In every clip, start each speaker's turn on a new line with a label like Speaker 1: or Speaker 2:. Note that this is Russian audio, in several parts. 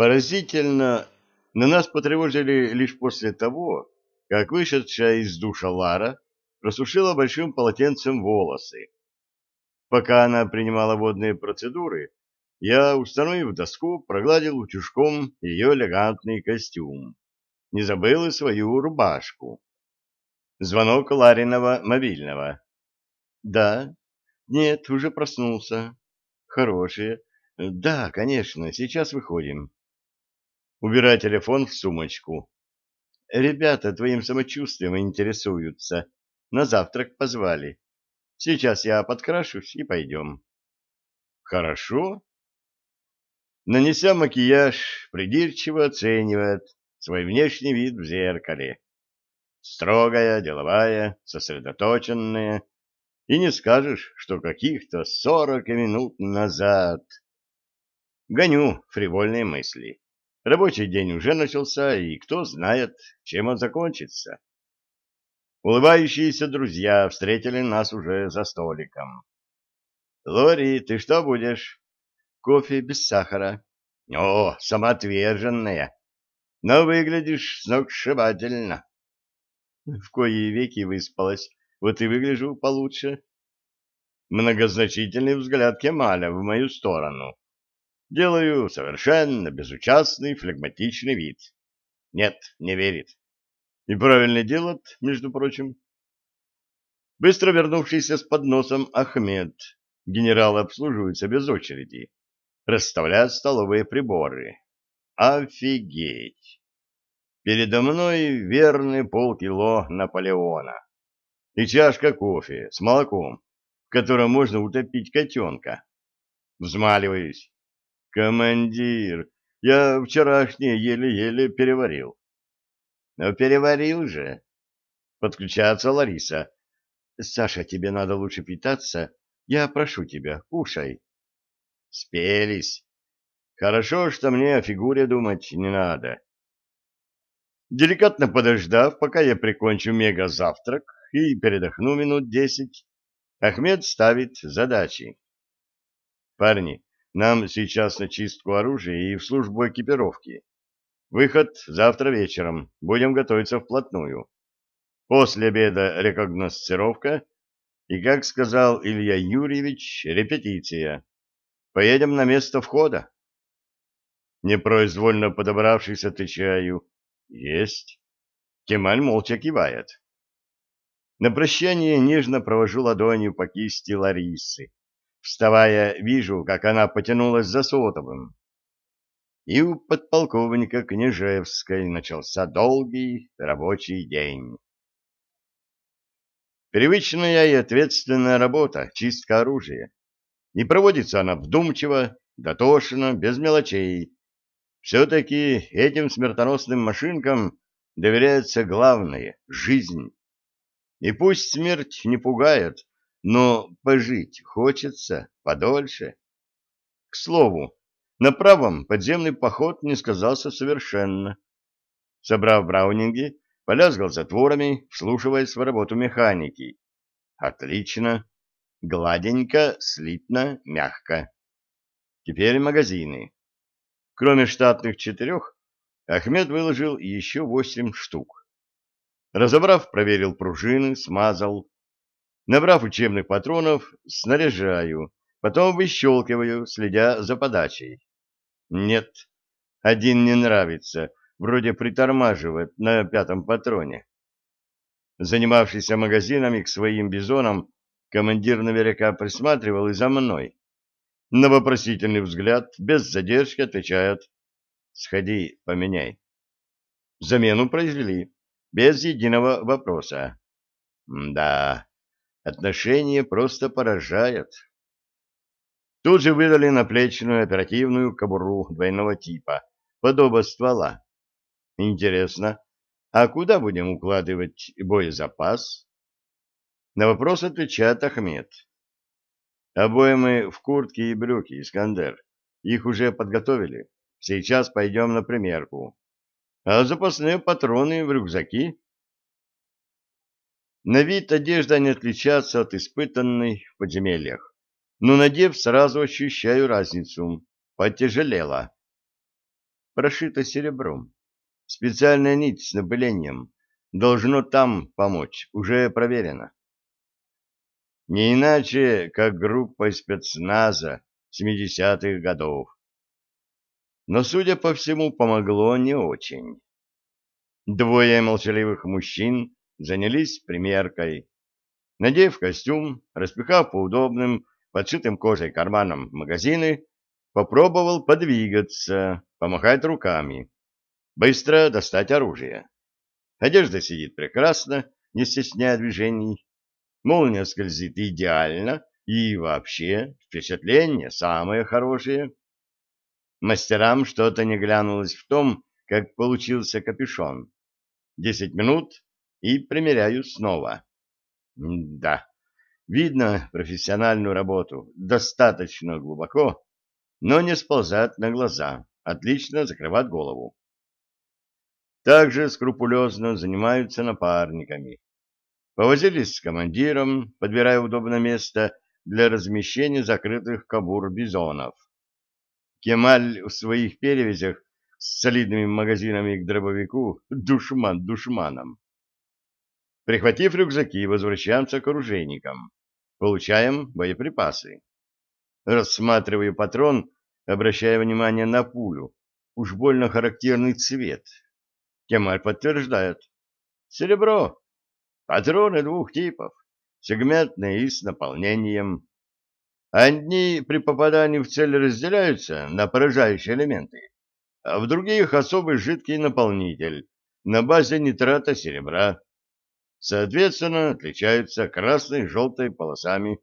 Speaker 1: Поразительно, но нас потревожили лишь после того, как вышедшая из душа Лара просушила большим полотенцем волосы. Пока она принимала водные процедуры, я, установив доску, прогладил утюжком ее элегантный костюм. Не забыл и свою рубашку. Звонок Лариного мобильного. «Да. Нет, уже проснулся. Хорошие. Да, конечно, сейчас выходим». Убирай телефон в сумочку. Ребята твоим самочувствием интересуются. На завтрак позвали. Сейчас я подкрашусь и пойдем. Хорошо. Нанеся макияж, придирчиво оценивает свой внешний вид в зеркале. Строгая, деловая, сосредоточенная. И не скажешь, что каких-то сорок минут назад. Гоню фривольные мысли. Рабочий день уже начался, и кто знает, чем он закончится. Улыбающиеся друзья встретили нас уже за столиком. «Лори, ты что будешь?» «Кофе без сахара». «О, самоотверженная! Но выглядишь сногсшибательно». В кои веки выспалась, вот и выгляжу получше. Многозначительный взгляд Кемаля в мою сторону. Делаю совершенно безучастный, флегматичный вид. Нет, не верит. И правильно делает, между прочим. Быстро вернувшийся с подносом Ахмед, генерал обслуживается без очереди, расставляет столовые приборы. Офигеть! Передо мной верные полкило Наполеона и чашка кофе с молоком, в котором можно утопить котенка. Взмаливаюсь. Командир, я вчерашнее еле-еле переварил. Но переварил же. Подключается Лариса. Саша, тебе надо лучше питаться. Я прошу тебя, кушай. Спелись. Хорошо, что мне о фигуре думать не надо. Деликатно подождав, пока я прикончу мега-завтрак и передохну минут десять, Ахмед ставит задачи. Парни, нам сейчас на чистку оружия и в службу экипировки. Выход завтра вечером. Будем готовиться вплотную. После обеда рекогносцировка и, как сказал Илья Юрьевич, репетиция. Поедем на место входа. Непроизвольно подобравшись, отвечаю. Есть. Кемаль молча кивает. На прощание нежно провожу ладонью по кисти Ларисы. Вставая, вижу, как она потянулась за сотовым. И у подполковника Княжевской начался долгий рабочий день. Привычная и ответственная работа, чистка оружия. И проводится она вдумчиво, дотошно, без мелочей. Все-таки этим смертоносным машинкам доверяется главное — жизнь. И пусть смерть не пугает, но пожить хочется подольше. К слову, на правом подземный поход не сказался совершенно. Собрав браунинги, полязгал затворами, вслушиваясь в работу механики. Отлично. Гладенько, слитно, мягко. Теперь магазины. Кроме штатных четырех, Ахмед выложил еще восемь штук. Разобрав, проверил пружины, смазал, Набрав учебных патронов, снаряжаю, потом выщелкиваю, следя за подачей. Нет, один не нравится, вроде притормаживает на пятом патроне. Занимавшийся магазинами к своим бизонам, командир наверняка присматривал и за мной. На вопросительный взгляд, без задержки отвечает «Сходи, поменяй». Замену произвели, без единого вопроса. Да, Отношения просто поражают. Тут же выдали наплечную оперативную кобуру двойного типа, под ствола. Интересно, а куда будем укладывать боезапас? На вопрос отвечает Ахмед. Обоймы в куртке и брюки, Искандер. Их уже подготовили. Сейчас пойдем на примерку. А запасные патроны в рюкзаки на вид одежда не отличается от испытанной в подземельях, но, надев, сразу ощущаю разницу. Потяжелела. прошито серебром. Специальная нить с напылением. Должно там помочь, уже проверено. Не иначе, как группа спецназа 70-х годов. Но, судя по всему, помогло не очень. Двое молчаливых мужчин занялись примеркой. Надев костюм, распихав по удобным, подшитым кожей карманам магазины, попробовал подвигаться, помахать руками, быстро достать оружие. Одежда сидит прекрасно, не стесняя движений. Молния скользит идеально, и вообще впечатление самое хорошее. Мастерам что-то не глянулось в том, как получился капюшон. Десять минут и примеряю снова. да, видно профессиональную работу, достаточно глубоко, но не сползает на глаза, отлично закрывает голову. Также скрупулезно занимаются напарниками. Повозились с командиром, подбирая удобное место для размещения закрытых кабур бизонов. Кемаль в своих перевязях с солидными магазинами к дробовику душман душманом. Прихватив рюкзаки, возвращаемся к оружейникам. Получаем боеприпасы. Рассматриваю патрон, обращая внимание на пулю. Уж больно характерный цвет. Кемаль подтверждает. Серебро. Патроны двух типов. Сегментные и с наполнением. Одни при попадании в цель разделяются на поражающие элементы, а в других особый жидкий наполнитель на базе нитрата серебра. Соответственно, отличаются красной и желтой полосами.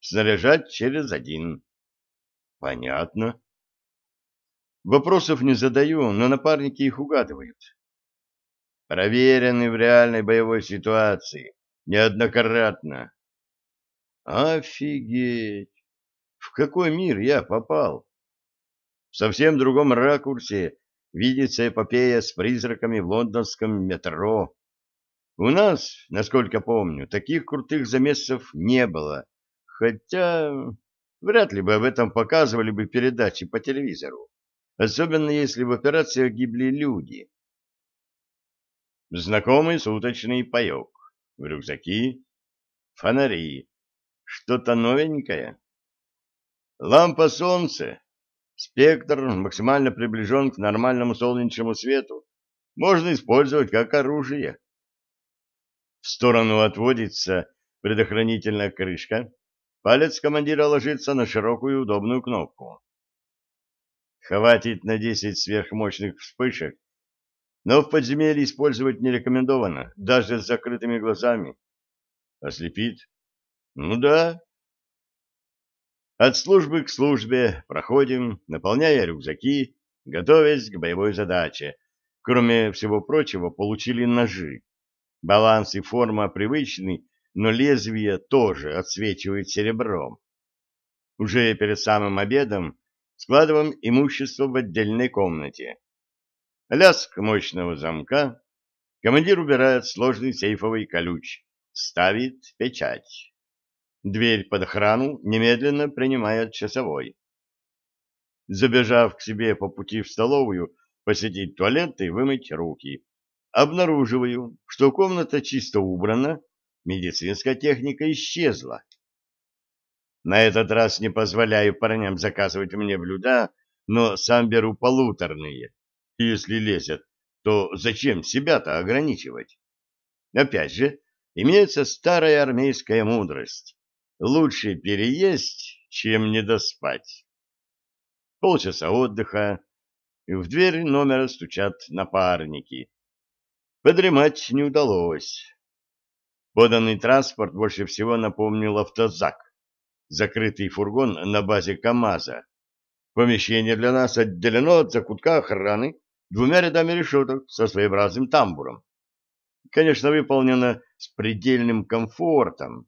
Speaker 1: Снаряжать через один. Понятно. Вопросов не задаю, но напарники их угадывают. Проверены в реальной боевой ситуации. Неоднократно. Офигеть! В какой мир я попал? В совсем другом ракурсе видится эпопея с призраками в лондонском метро. У нас, насколько помню, таких крутых замесов не было. Хотя вряд ли бы об этом показывали бы передачи по телевизору. Особенно если в операциях гибли люди. Знакомый суточный паек. В рюкзаки, фонари, что-то новенькое. Лампа солнца. Спектр максимально приближен к нормальному солнечному свету. Можно использовать как оружие. В сторону отводится предохранительная крышка. Палец командира ложится на широкую удобную кнопку. Хватит на 10 сверхмощных вспышек, но в подземелье использовать не рекомендовано, даже с закрытыми глазами. Ослепит ну да. От службы к службе проходим, наполняя рюкзаки, готовясь к боевой задаче. Кроме всего прочего, получили ножи. Баланс и форма привычный, но лезвие тоже отсвечивает серебром. Уже перед самым обедом складываем имущество в отдельной комнате. Лязг мощного замка. Командир убирает сложный сейфовый ключ. Ставит печать. Дверь под охрану немедленно принимает часовой. Забежав к себе по пути в столовую, посетить туалет и вымыть руки, обнаруживаю, что комната чисто убрана, медицинская техника исчезла. На этот раз не позволяю парням заказывать мне блюда, но сам беру полуторные. Если лезет, то зачем себя-то ограничивать? Опять же, имеется старая армейская мудрость. Лучше переесть, чем недоспать. Полчаса отдыха, и в дверь номера стучат напарники. Подремать не удалось. Поданный транспорт больше всего напомнил автозак, закрытый фургон на базе КАМАЗа. Помещение для нас отделено от закутка охраны двумя рядами решеток со своеобразным тамбуром. Конечно, выполнено с предельным комфортом,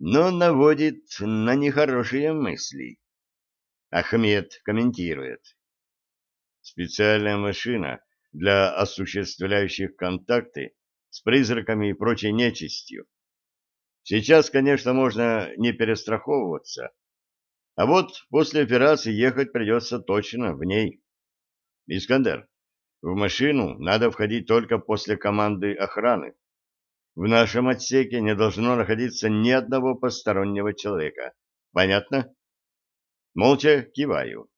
Speaker 1: но наводит на нехорошие мысли. Ахмед комментирует. Специальная машина для осуществляющих контакты с призраками и прочей нечистью. Сейчас, конечно, можно не перестраховываться, а вот после операции ехать придется точно в ней. Искандер, в машину надо входить только после команды охраны. В нашем отсеке не должно находиться ни одного постороннего человека. Понятно? Молча киваю.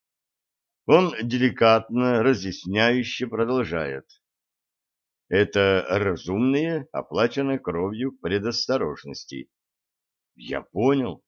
Speaker 1: Он деликатно, разъясняюще продолжает. Это разумные, оплаченные кровью предосторожности. Я понял.